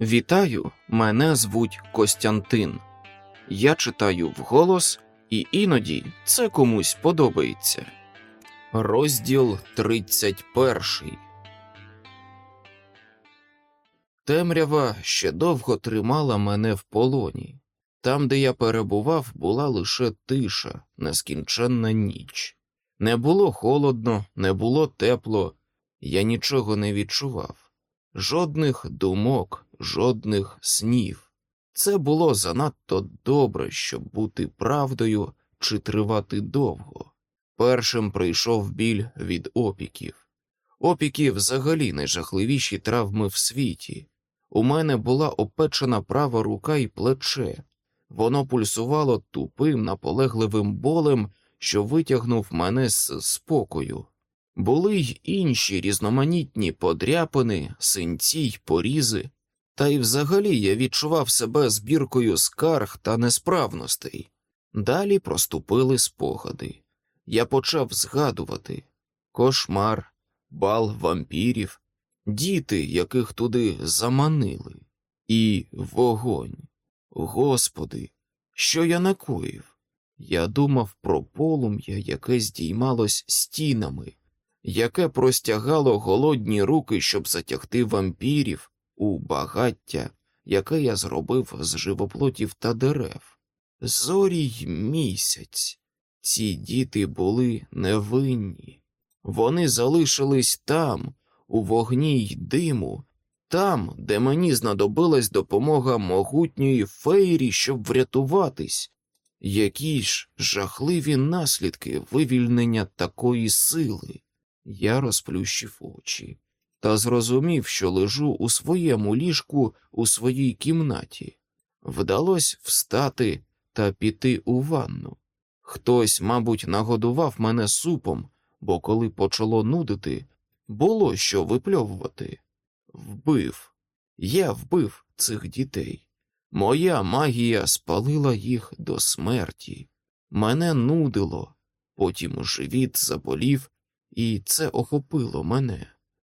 Вітаю, мене звуть Костянтин. Я читаю вголос, і іноді це комусь подобається. Розділ 31 Темрява ще довго тримала мене в полоні. Там, де я перебував, була лише тиша, нескінченна ніч. Не було холодно, не було тепло, я нічого не відчував, жодних думок, жодних снів. Це було занадто добре, щоб бути правдою чи тривати довго. Першим прийшов біль від опіків. Опіки взагалі найжахливіші травми в світі. У мене була опечена права рука і плече, воно пульсувало тупим, наполегливим болем, що витягнув мене з спокою. Були й інші різноманітні подряпини, синці й порізи, та й взагалі я відчував себе збіркою скарг та несправностей. Далі проступили спогади. Я почав згадувати кошмар, бал вампірів, діти, яких туди заманили, і вогонь. Господи, що я накоїв? Я думав про полум'я, яке здіймалось стінами, яке простягало голодні руки, щоб затягти вампірів у багаття, яке я зробив з живоплотів та дерев. Зорій місяць. Ці діти були невинні. Вони залишились там, у вогні й диму, там, де мені знадобилась допомога могутньої фейрі, щоб врятуватись. Які ж жахливі наслідки вивільнення такої сили? Я розплющив очі та зрозумів, що лежу у своєму ліжку у своїй кімнаті. Вдалося встати та піти у ванну. Хтось, мабуть, нагодував мене супом, бо коли почало нудити, було що випльовувати. Вбив, я вбив цих дітей. Моя магія спалила їх до смерті. Мене нудило, потім живіт заболів, і це охопило мене.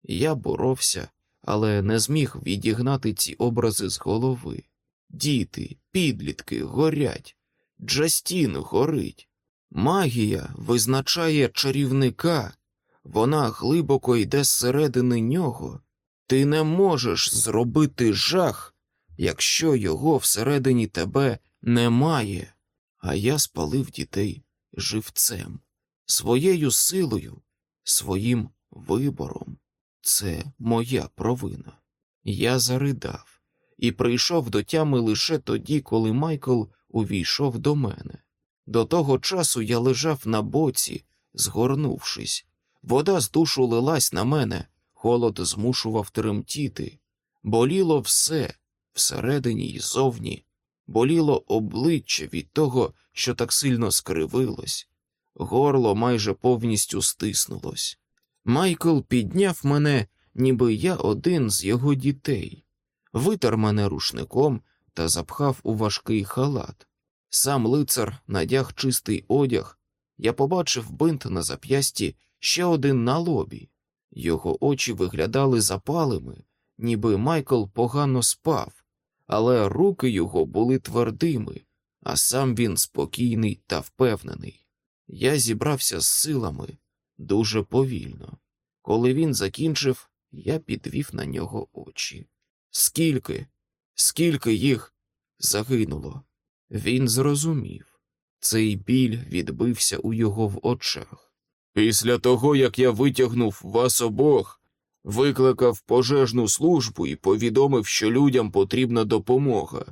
Я боровся, але не зміг відігнати ці образи з голови. Діти, підлітки горять, Джастін горить. Магія визначає чарівника, вона глибоко йде зсередини нього. Ти не можеш зробити жах, якщо його всередині тебе немає. А я спалив дітей живцем, своєю силою, своїм вибором. Це моя провина. Я заридав і прийшов до тями лише тоді, коли Майкл увійшов до мене. До того часу я лежав на боці, згорнувшись. Вода з душу лилась на мене, холод змушував тремтіти. Боліло все всередині і зовні, боліло обличчя від того, що так сильно скривилось, горло майже повністю стиснулось. Майкл підняв мене, ніби я один з його дітей, витер мене рушником та запхав у важкий халат. Сам лицар надяг чистий одяг. Я побачив бинт на зап'ясті ще один на лобі. Його очі виглядали запалими, ніби Майкл погано спав, але руки його були твердими, а сам він спокійний та впевнений. Я зібрався з силами дуже повільно. Коли він закінчив, я підвів на нього очі. Скільки, скільки їх загинуло? Він зрозумів. Цей біль відбився у його в очах. Після того, як я витягнув вас обох, викликав пожежну службу і повідомив, що людям потрібна допомога.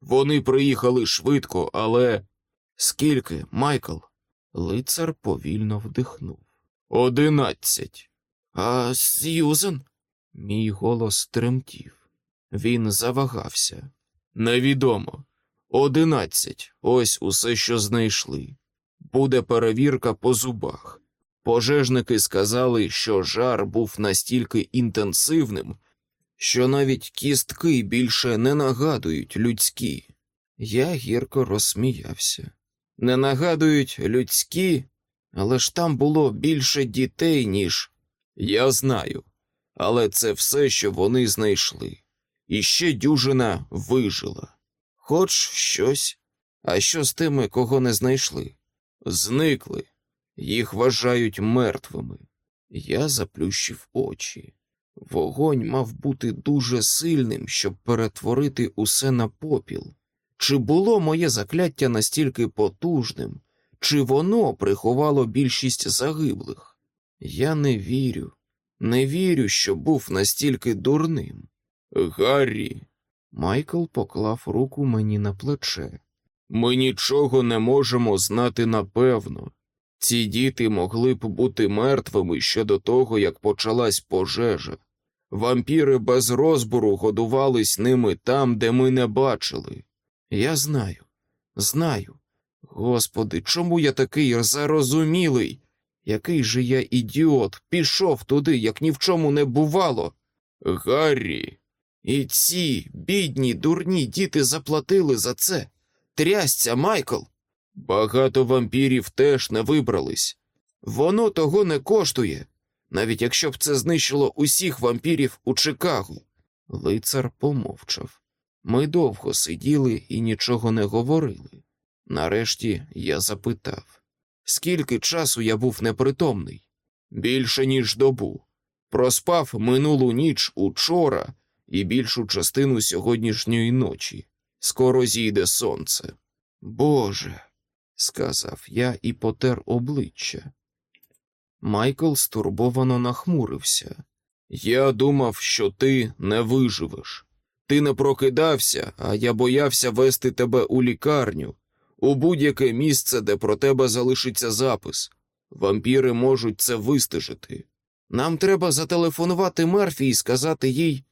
Вони приїхали швидко, але скільки, Майкл? Лицар повільно вдихнув. Одинадцять. А Сьюзен? Мій голос тремтів. Він завагався. Невідомо. Одинадцять. Ось усе, що знайшли. Буде перевірка по зубах. Пожежники сказали, що жар був настільки інтенсивним, що навіть кістки більше не нагадують людські. Я гірко розсміявся. Не нагадують людські, але ж там було більше дітей, ніж. Я знаю, але це все, що вони знайшли. і ще дюжина вижила. Хоч щось, а що з тими, кого не знайшли? Зникли, їх вважають мертвими. Я заплющив очі. Вогонь мав бути дуже сильним, щоб перетворити усе на попіл. Чи було моє закляття настільки потужним, чи воно приховало більшість загиблих? Я не вірю, не вірю, що був настільки дурним. Гаррі, Майкл поклав руку мені на плече. Ми нічого не можемо знати напевно. Ці діти могли б бути мертвими ще до того, як почалась пожежа. Вампіри без розбору годувались ними там, де ми не бачили. Я знаю, знаю. Господи, чому я такий зарозумілий? Який же я ідіот, пішов туди, як ні в чому не бувало. Гаррі, і ці бідні, дурні діти заплатили за це. Трясця, Майкл. Багато вампірів теж не вибрались. Воно того не коштує, навіть якщо б це знищило усіх вампірів у Чикаго. Лицар помовчав. Ми довго сиділи і нічого не говорили. Нарешті я запитав, скільки часу я був непритомний? Більше, ніж добу. Проспав минулу ніч учора і більшу частину сьогоднішньої ночі. Скоро зійде сонце. Боже, сказав я і потер обличчя. Майкл стурбовано нахмурився. Я думав, що ти не виживеш. Ти не прокидався, а я боявся вести тебе у лікарню, у будь-яке місце, де про тебе залишиться запис. Вампіри можуть це вистежити. Нам треба зателефонувати Мерфі і сказати їй.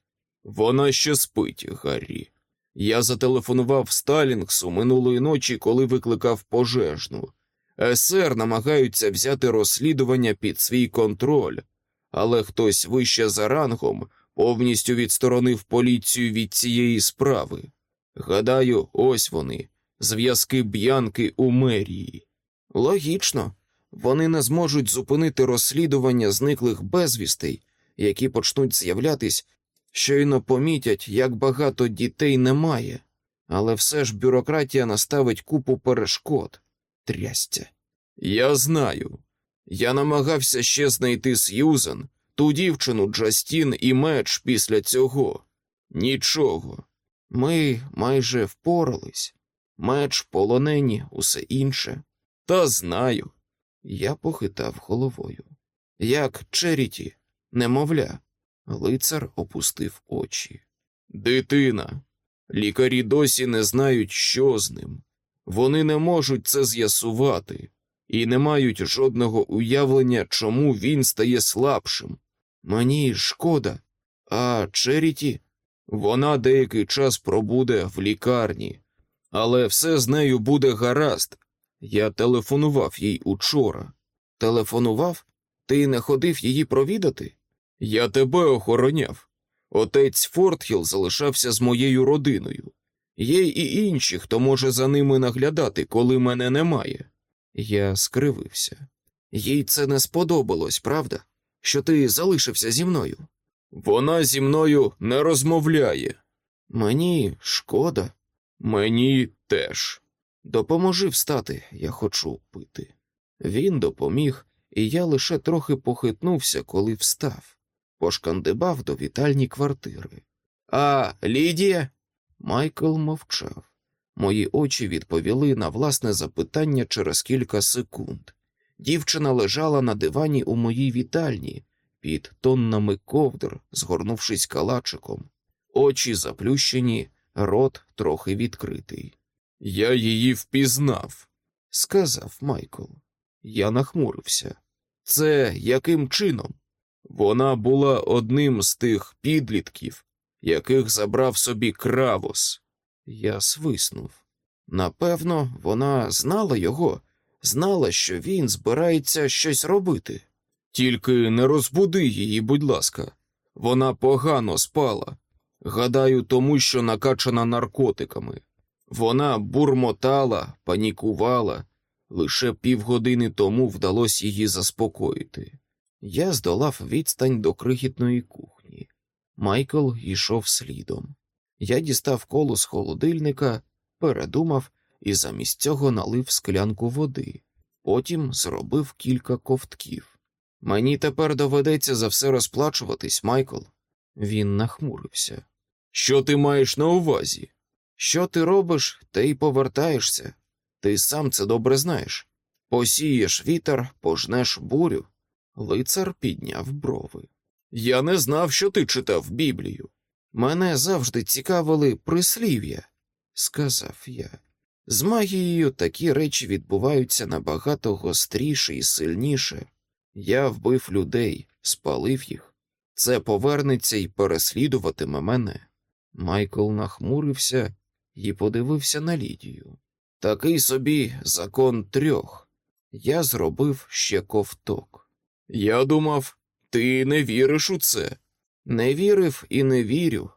Вона ще спить, Гаррі. Я зателефонував Сталінгсу минулої ночі, коли викликав пожежну. СР намагаються взяти розслідування під свій контроль, але хтось вище за рангом повністю відсторонив поліцію від цієї справи. Гадаю, ось вони, зв'язки б'янки у мерії. Логічно, вони не зможуть зупинити розслідування зниклих безвістей, які почнуть з'являтись, щойно помітять, як багато дітей немає, але все ж бюрократія наставить купу перешкод. Трястя. Я знаю. Я намагався ще знайти Сьюзен, ту дівчину Джастін і меч після цього. Нічого. Ми майже впорались. Меч, полонені, усе інше. Та знаю. Я похитав головою. Як Черіті, немовля. Лицар опустив очі. Дитина. Лікарі досі не знають, що з ним. Вони не можуть це з'ясувати і не мають жодного уявлення, чому він стає слабшим. Мені шкода, а Черіті, вона деякий час пробуде в лікарні, але все з нею буде гаразд. Я телефонував їй учора. Телефонував? Ти не ходив її провідати? Я тебе охороняв. Отець Фортхіл залишався з моєю родиною. Є і інші, хто може за ними наглядати, коли мене немає. Я скривився. Їй це не сподобалось, правда? Що ти залишився зі мною? Вона зі мною не розмовляє. Мені шкода, мені теж. Допоможи встати, я хочу пити. Він допоміг, і я лише трохи похитнувся, коли встав, пошкандибав до вітальні квартири. А Лідія? Майкл мовчав. Мої очі відповіли на власне запитання через кілька секунд. Дівчина лежала на дивані у моїй вітальні під тоннами ковдр, згорнувшись калачиком, очі заплющені, рот трохи відкритий. Я її впізнав, сказав Майкл. Я нахмурився. Це яким чином? Вона була одним з тих підлітків, яких забрав собі кравос. Я свиснув. Напевно, вона знала його, знала, що він збирається щось робити. Тільки не розбуди її, будь ласка, вона погано спала. Гадаю, тому що накачана наркотиками. Вона бурмотала, панікувала, лише півгодини тому вдалося її заспокоїти. Я здолав відстань до крихітної кухні. Майкл йшов слідом. Я дістав коло з холодильника, передумав і замість цього налив склянку води. Потім зробив кілька ковтків. Мені тепер доведеться за все розплачуватись, Майкл. Він нахмурився. Що ти маєш на увазі? Що ти робиш, те й повертаєшся. Ти сам це добре знаєш. Посієш вітер, пожнеш бурю. Лицар підняв брови. Я не знав, що ти читав Біблію. Мене завжди цікавили прислів'я, сказав я. З магією такі речі відбуваються набагато гостріше і сильніше. Я вбив людей, спалив їх. Це повернеться і переслідуватиме мене. Майкл нахмурився і подивився на Лідію. Такий собі закон трьох. Я зробив ще ковток. Я думав, ти не віриш у це. Не вірив і не вірю.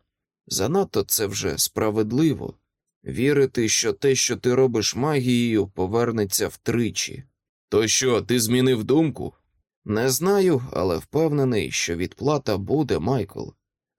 Занадто це вже справедливо. Вірити, що те, що ти робиш магією, повернеться втричі. То що, ти змінив думку? Не знаю, але впевнений, що відплата буде, Майкл,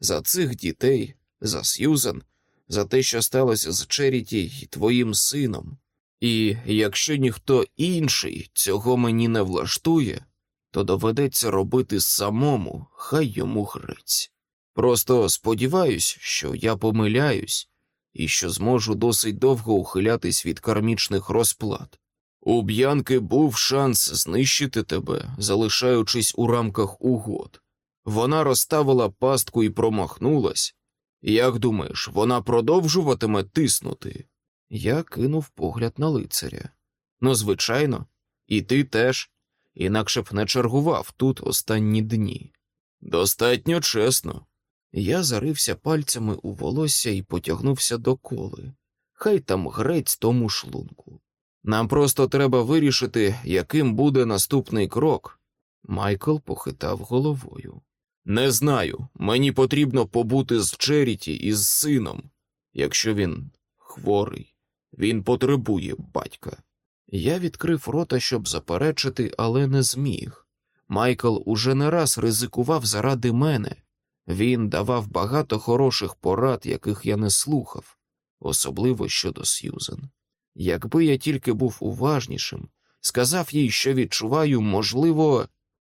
за цих дітей, за Сьюзен, за те, що сталося з Черіті і твоїм сином. І якщо ніхто інший цього мені не влаштує, то доведеться робити самому, хай йому грець. Просто сподіваюсь, що я помиляюсь і що зможу досить довго ухилятись від кармічних розплат. У б'янки був шанс знищити тебе, залишаючись у рамках угод. Вона розставила пастку і промахнулась. Як думаєш, вона продовжуватиме тиснути? Я кинув погляд на лицаря. Ну, звичайно, і ти теж, інакше б не чергував тут останні дні. Достатньо чесно. Я зарився пальцями у волосся і потягнувся до коли. Хай там грець тому шлунку. Нам просто треба вирішити, яким буде наступний крок. Майкл похитав головою. Не знаю, мені потрібно побути з Черіті і з сином. Якщо він хворий, він потребує батька. Я відкрив рота, щоб заперечити, але не зміг. Майкл уже не раз ризикував заради мене. Він давав багато хороших порад, яких я не слухав, особливо щодо Сьюзен. Якби я тільки був уважнішим, сказав їй, що відчуваю, можливо,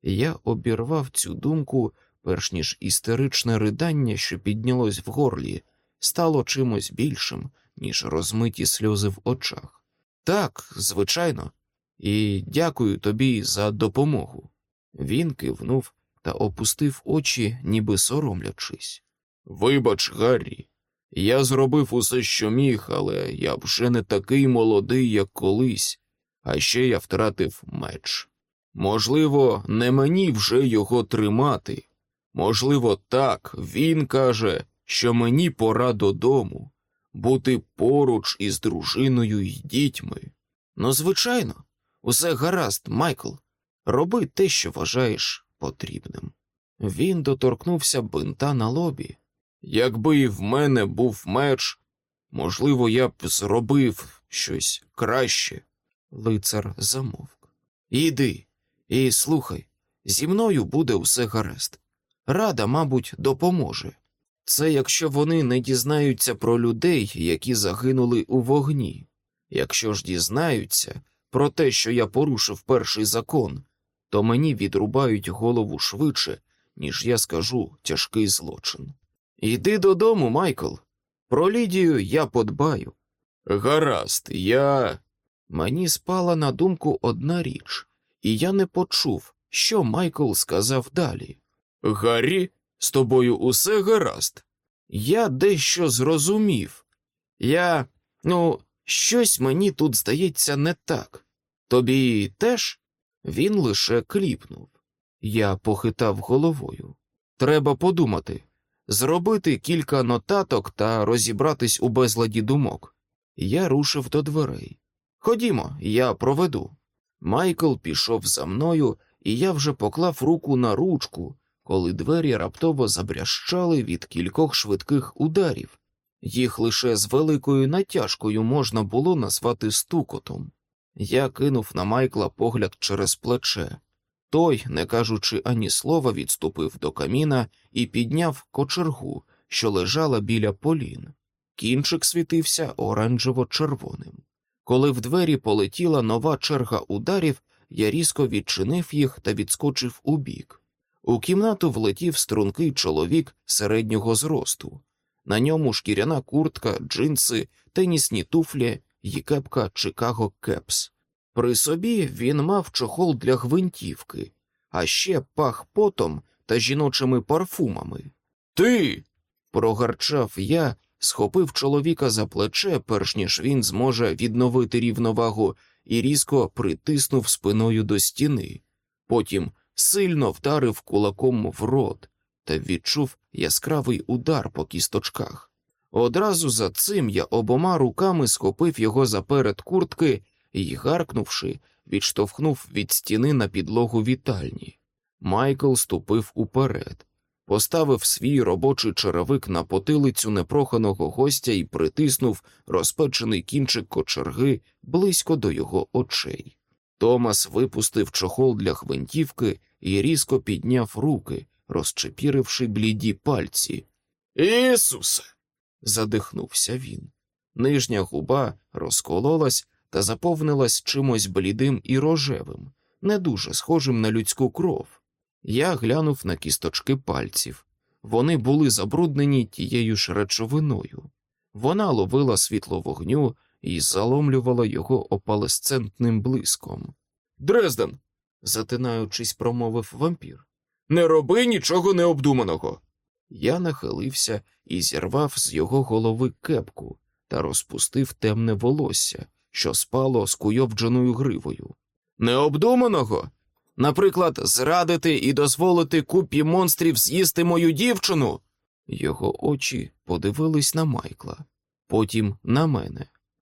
я обірвав цю думку, перш ніж істеричне ридання, що піднялось в горлі, стало чимось більшим, ніж розмиті сльози в очах. Так, звичайно, і дякую тобі за допомогу. Він кивнув та опустив очі, ніби соромлячись. Вибач, Гаррі, я зробив усе, що міг, але я вже не такий молодий, як колись, а ще я втратив меч. Можливо, не мені вже його тримати. Можливо, так, він каже, що мені пора додому, бути поруч із дружиною і дітьми. Ну, звичайно, усе гаразд, Майкл, роби те, що вважаєш потрібним. Він доторкнувся бинта на лобі. Якби і в мене був меч, можливо, я б зробив щось краще. Лицар замовк. Іди і слухай, зі мною буде все гаразд. Рада, мабуть, допоможе. Це якщо вони не дізнаються про людей, які загинули у вогні. Якщо ж дізнаються про те, що я порушив перший закон, то мені відрубають голову швидше, ніж я скажу тяжкий злочин. Йди додому, Майкл. Про Лідію я подбаю. Гаразд, я. Мені спала на думку одна річ, і я не почув, що Майкл сказав далі. Гаррі, з тобою усе гаразд. Я дещо зрозумів. Я, ну, щось мені тут здається не так. Тобі теж? Він лише кліпнув. Я похитав головою. Треба подумати, зробити кілька нотаток та розібратись у безладі думок. Я рушив до дверей. Ходімо, я проведу. Майкл пішов за мною, і я вже поклав руку на ручку, коли двері раптово забрящали від кількох швидких ударів. Їх лише з великою натяжкою можна було назвати стукотом. Я кинув на Майкла погляд через плече. Той, не кажучи ані слова, відступив до каміна і підняв кочергу, що лежала біля полін. Кінчик світився оранжево-червоним. Коли в двері полетіла нова черга ударів, я різко відчинив їх та відскочив убік. У кімнату влетів стрункий чоловік середнього зросту. На ньому шкіряна куртка, джинси, тенісні туфлі і кепка Чикаго Кепс. При собі він мав чохол для гвинтівки, а ще пах потом та жіночими парфумами. Ти. прогарчав я, схопив чоловіка за плече, перш ніж він зможе відновити рівновагу, і різко притиснув спиною до стіни. Потім сильно вдарив кулаком в рот та відчув яскравий удар по кісточках. Одразу за цим я обома руками схопив його заперед куртки і, гаркнувши, відштовхнув від стіни на підлогу вітальні. Майкл ступив уперед, поставив свій робочий черевик на потилицю непроханого гостя і притиснув розпечений кінчик кочерги близько до його очей. Томас випустив чохол для гвинтівки і різко підняв руки, розчепіривши бліді пальці. Ісусе. задихнувся він. Нижня губа розкололась та заповнилась чимось блідим і рожевим, не дуже схожим на людську кров. Я глянув на кісточки пальців. Вони були забруднені тією ж речовиною. Вона ловила світло вогню і заломлювала його опалесцентним блиском. Дрезден, затинаючись, промовив вампір. Не роби нічого необдуманого. Я нахилився і зірвав з його голови кепку та розпустив темне волосся, що спало скуйовдженою гривою. Необдуманого? Наприклад, зрадити і дозволити купі монстрів з'їсти мою дівчину. Його очі подивились на Майкла, потім на мене.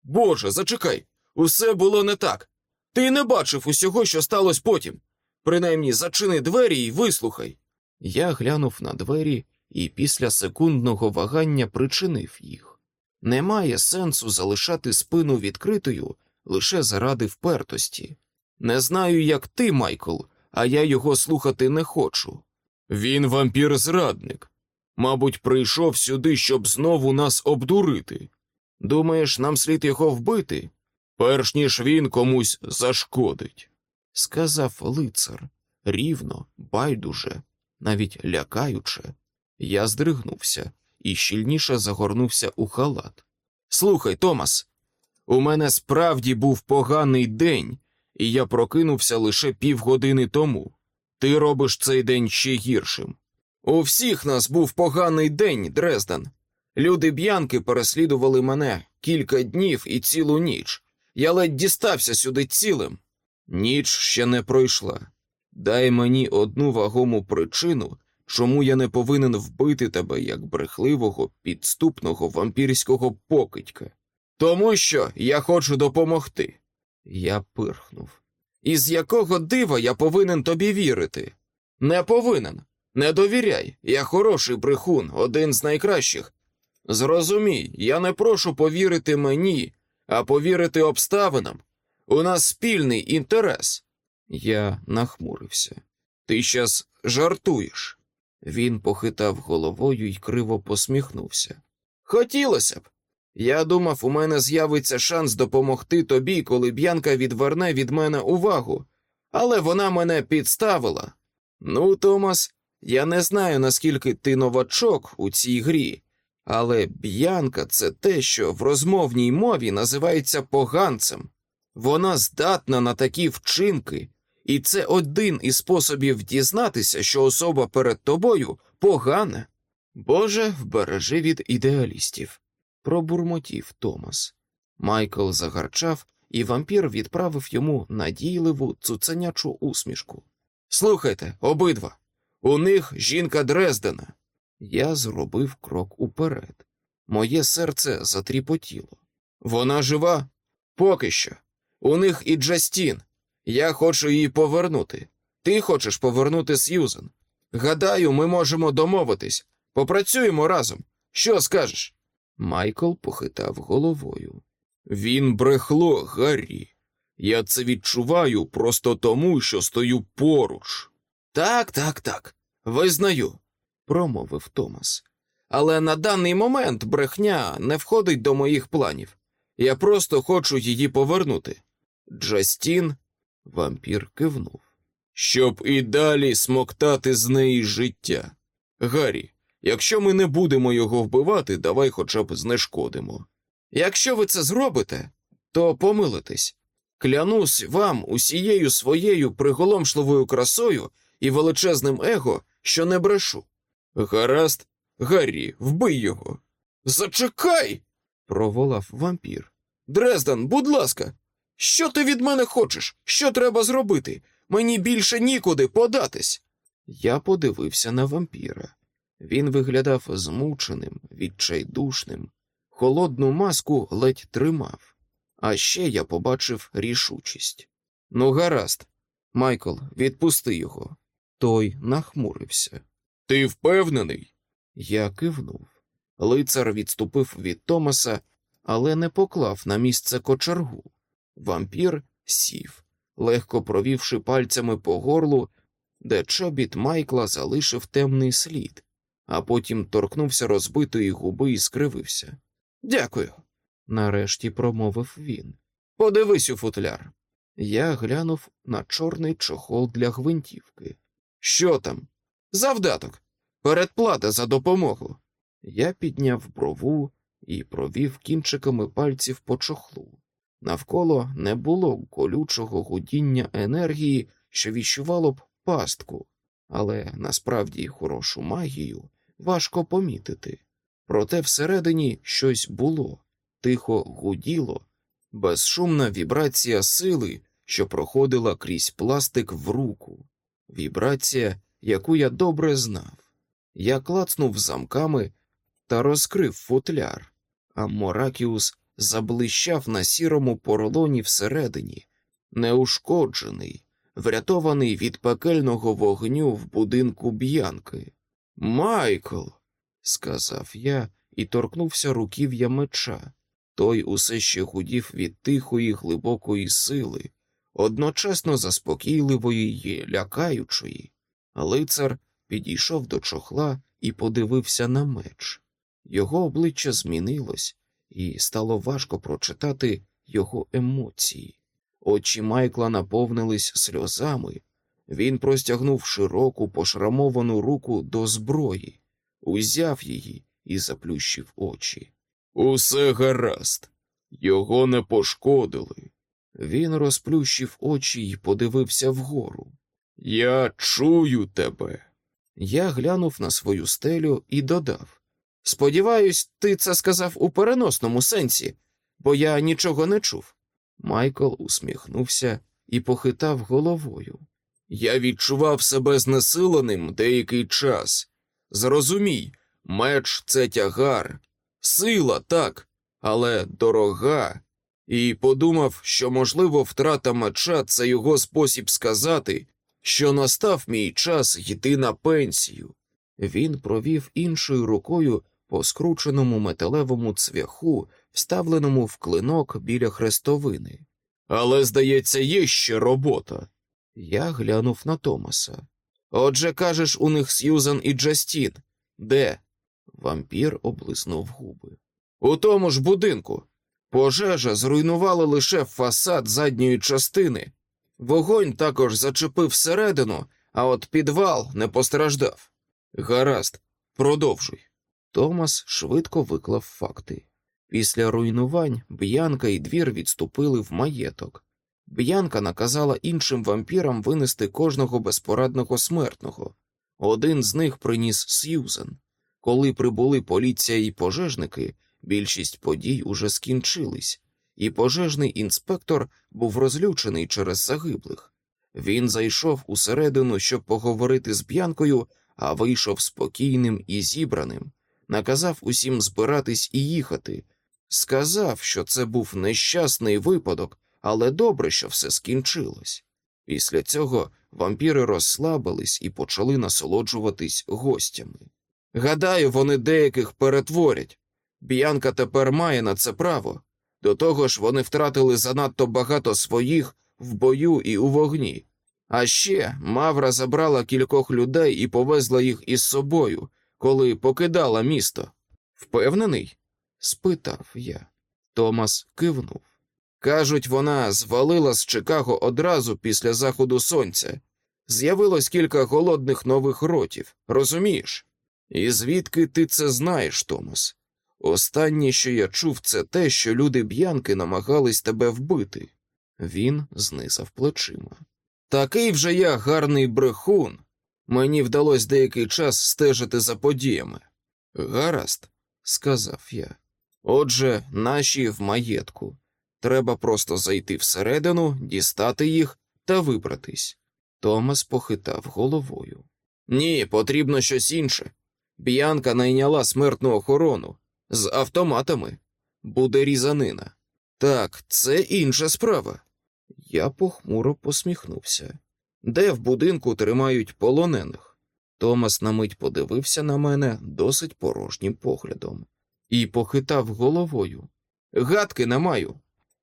Боже, зачекай, усе було не так. Ти не бачив усього, що сталося потім. Принаймні, зачини двері і вислухай. Я глянув на двері і після секундного вагання причинив їх. Немає сенсу залишати спину відкритою лише заради впертості. Не знаю, як ти, Майкл, а я його слухати не хочу. Він вампір зрадник. Мабуть, прийшов сюди, щоб знову нас обдурити. Думаєш, нам слід його вбити, перш ніж він комусь зашкодить, сказав лицар рівно, байдуже, навіть лякаюче. Я здригнувся і щільніше загорнувся у халат. Слухай, Томас, у мене справді був поганий день, і я прокинувся лише півгодини тому. Ти робиш цей день ще гіршим. У всіх нас був поганий день, Дрезден. Люди б'янки переслідували мене кілька днів і цілу ніч. Я ледь дістався сюди цілим. Ніч ще не пройшла. Дай мені одну вагому причину, чому я не повинен вбити тебе як брехливого, підступного вампірського покидька. Тому що я хочу допомогти. Я пирхнув. Із якого дива я повинен тобі вірити? Не повинен. Не довіряй. Я хороший брехун, один з найкращих. Зрозумій, я не прошу повірити мені, а повірити обставинам. У нас спільний інтерес. Я нахмурився. Ти щас жартуєш. Він похитав головою і криво посміхнувся. Хотілося б. Я думав, у мене з'явиться шанс допомогти тобі, коли б'янка відверне від мене увагу, але вона мене підставила. Ну, Томас, я не знаю, наскільки ти новачок у цій грі, але б'янка це те, що в розмовній мові називається поганцем. Вона здатна на такі вчинки, і це один із способів дізнатися, що особа перед тобою погана. Боже, вбережи від ідеалістів, пробурмотів Томас. Майкл загарчав, і вампір відправив йому надійливу цуценячу усмішку. Слухайте, обидва, у них жінка Дрездена. Я зробив крок уперед. Моє серце затріпотіло. Вона жива? Поки що. У них і Джастін. Я хочу її повернути. Ти хочеш повернути Сьюзен. Гадаю, ми можемо домовитись. Попрацюємо разом. Що скажеш? Майкл похитав головою. Він брехло, Гаррі. Я це відчуваю просто тому, що стою поруч. Так, так, так. Визнаю, промовив Томас. але на даний момент брехня не входить до моїх планів. Я просто хочу її повернути. Джастін, вампір кивнув. Щоб і далі смоктати з неї життя. Гаррі, якщо ми не будемо його вбивати, давай хоча б знешкодимо. Якщо ви це зробите, то помилитесь. Клянусь вам усією своєю приголомшливою красою і величезним его, що не брешу. Гаразд, Гаррі, вбий його. Зачекай. проволав вампір. Дрезден, будь ласка, що ти від мене хочеш? Що треба зробити? Мені більше нікуди податись. Я подивився на вампіра. Він виглядав змученим, відчайдушним, холодну маску ледь тримав. А ще я побачив рішучість. Ну, гаразд, Майкл, відпусти його. Той нахмурився. Ти впевнений? Я кивнув. Лицар відступив від Томаса, але не поклав на місце кочергу. Вампір сів, легко провівши пальцями по горлу, де чобіт Майкла залишив темний слід, а потім торкнувся розбитої губи і скривився. Дякую, нарешті промовив він. Подивись у футляр. Я глянув на чорний чохол для гвинтівки. Що там? Завдаток. Передплата за допомогу. Я підняв брову і провів кінчиками пальців по чохлу. Навколо не було колючого гудіння енергії, що відчувало б пастку, але насправді хорошу магію важко помітити. Проте всередині щось було, тихо гуділо, безшумна вібрація сили, що проходила крізь пластик в руку, вібрація, яку я добре знав. Я клацнув замками та розкрив футляр, а Моракіус заблищав на сірому поролоні всередині, неушкоджений, врятований від пекельного вогню в будинку б'янки. Майкл, сказав я і торкнувся руків'я меча. Той усе ще гудів від тихої, глибокої сили, одночасно заспокійливої й лякаючої. Лицар підійшов до чохла і подивився на меч. Його обличчя змінилось, і стало важко прочитати його емоції. Очі Майкла наповнились сльозами. Він простягнув широку пошрамовану руку до зброї, узяв її і заплющив очі. Усе гаразд, його не пошкодили. Він розплющив очі і подивився вгору. Я чую тебе. Я глянув на свою стелю і додав Сподіваюсь, ти це сказав у переносному сенсі, бо я нічого не чув. Майкл усміхнувся і похитав головою. Я відчував себе знесиленим деякий час. Зрозумій, меч це тягар, сила так, але дорога. І подумав, що, можливо, втрата меча це його спосіб сказати, що настав мій час йти на пенсію. Він провів іншою рукою по скрученому металевому цвяху, вставленому в клинок біля хрестовини. Але, здається, є ще робота. Я глянув на Томаса. Отже, кажеш, у них Сьюзан і Джастін. Де? Вампір облизнув губи. У тому ж будинку. Пожежа зруйнувала лише фасад задньої частини. Вогонь також зачепив всередину, а от підвал не постраждав. Гаразд, продовжуй. Томас швидко виклав факти. Після руйнувань Б'янка і двір відступили в маєток. Б'янка наказала іншим вампірам винести кожного безпорадного смертного. Один з них приніс Сьюзен. Коли прибули поліція і пожежники, більшість подій уже скінчились, і пожежний інспектор був розлючений через загиблих. Він зайшов усередину, щоб поговорити з Б'янкою, а вийшов спокійним і зібраним, наказав усім збиратись і їхати. Сказав, що це був нещасний випадок, але добре, що все скінчилось. Після цього вампіри розслабились і почали насолоджуватись гостями. Гадаю, вони деяких перетворять. Б'янка тепер має на це право. До того ж, вони втратили занадто багато своїх в бою і у вогні. А ще Мавра забрала кількох людей і повезла їх із собою, коли покидала місто. Впевнений? спитав я. Томас кивнув. Кажуть, вона звалила з Чикаго одразу після заходу сонця. З'явилось кілька голодних нових ротів, розумієш? І звідки ти це знаєш, Томас? Останнє, що я чув, це те, що люди б'янки намагались тебе вбити. Він знизав плечима. Такий вже я гарний брехун. Мені вдалося деякий час стежити за подіями. Гаразд, сказав я. Отже, наші в маєтку. Треба просто зайти всередину, дістати їх та вибратись. Томас похитав головою. Ні, потрібно щось інше. Б'янка найняла смертну охорону з автоматами. Буде різанина. Так, це інша справа. Я похмуро посміхнувся. Де в будинку тримають полонених? Томас на мить подивився на мене досить порожнім поглядом і похитав головою. Гадки не маю.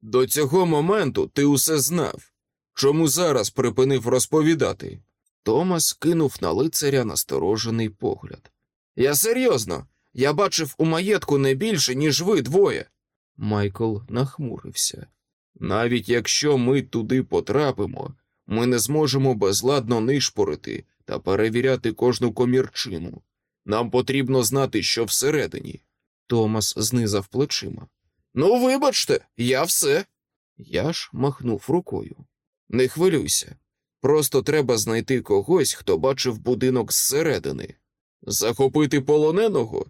До цього моменту ти усе знав. Чому зараз припинив розповідати? Томас кинув на лицаря насторожений погляд. Я серйозно, я бачив у маєтку не більше, ніж ви двоє. Майкл нахмурився. Навіть якщо ми туди потрапимо, ми не зможемо безладно нишпорити та перевіряти кожну комірчину. Нам потрібно знати, що всередині. Томас знизав плечима. Ну, вибачте, я все. Я ж махнув рукою. Не хвилюйся. Просто треба знайти когось, хто бачив будинок зсередини. Захопити полоненого?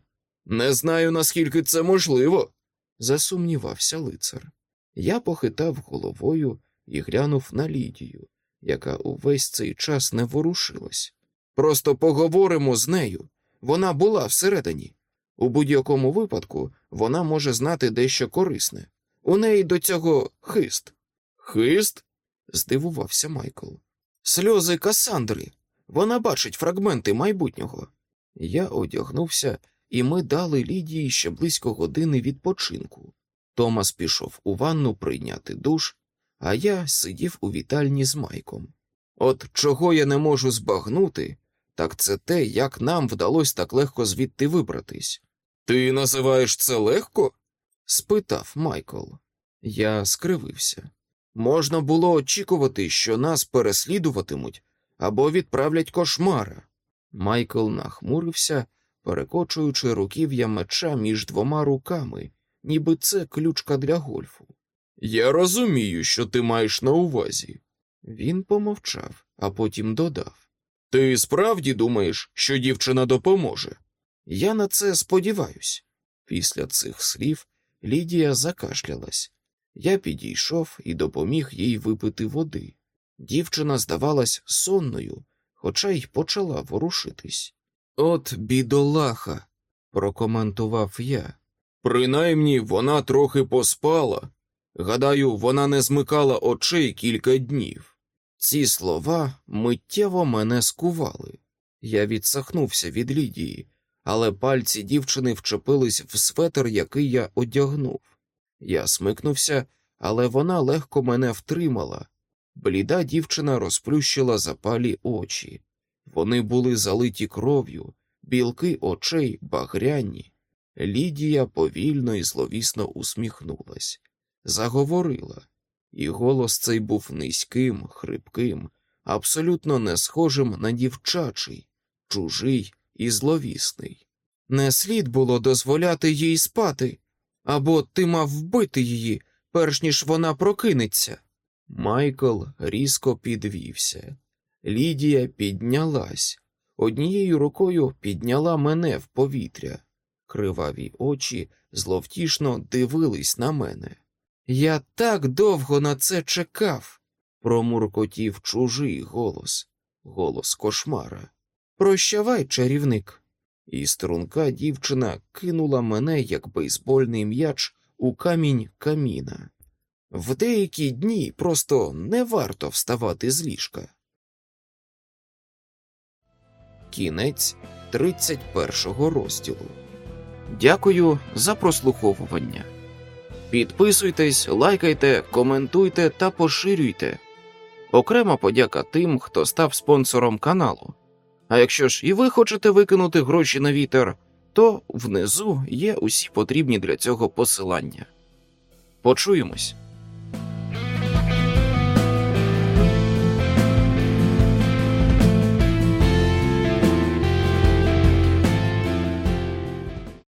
Не знаю, наскільки це можливо, засумнівався лицар. Я похитав головою і глянув на Лідію, яка увесь цей час не ворушилась. Просто поговоримо з нею. Вона була всередині. У будь-якому випадку вона може знати дещо корисне. У неї до цього хист. Хист? здивувався Майкл. Сльози Касандри. Вона бачить фрагменти майбутнього. Я одягнувся, і ми дали Лідії ще близько години відпочинку. Томас пішов у ванну прийняти душ, а я сидів у вітальні з Майком. От чого я не можу збагнути, так це те, як нам вдалося так легко звідти вибратись. Ти називаєш це легко? спитав Майкл. Я скривився. Можна було очікувати, що нас переслідуватимуть або відправлять кошмара. Майкл нахмурився, перекочуючи руків'я меча між двома руками, ніби це ключка для гольфу. Я розумію, що ти маєш на увазі. Він помовчав, а потім додав Ти справді думаєш, що дівчина допоможе? Я на це сподіваюсь. Після цих слів Лідія закашлялась. Я підійшов і допоміг їй випити води. Дівчина здавалась сонною, хоча й почала ворушитись. От бідолаха, прокоментував я. Принаймні вона трохи поспала. Гадаю, вона не змикала очей кілька днів. Ці слова миттєво мене скували. Я відсахнувся від Лідії, але пальці дівчини вчепились в светр, який я одягнув. Я смикнувся, але вона легко мене втримала. Бліда дівчина розплющила запалі очі. Вони були залиті кров'ю, білки очей багряні. Лідія повільно і зловісно усміхнулась, заговорила, і голос цей був низьким, хрипким, абсолютно не схожим на дівчачий, чужий і зловісний. Не слід було дозволяти їй спати, або ти мав вбити її, перш ніж вона прокинеться. Майкл різко підвівся. Лідія піднялась, однією рукою підняла мене в повітря. Криваві очі зловтішно дивились на мене. Я так довго на це чекав, промуркотів чужий голос, голос кошмара. Прощавай, чарівник. І струнка дівчина кинула мене, як бейсбольний м'яч, у камінь каміна. В деякі дні просто не варто вставати з ліжка. Кінець 31 розділу. Дякую за прослуховування. Підписуйтесь, лайкайте, коментуйте та поширюйте. Окрема подяка тим, хто став спонсором каналу А якщо ж і ви хочете викинути гроші на вітер, то внизу є усі потрібні для цього посилання. Почуємось.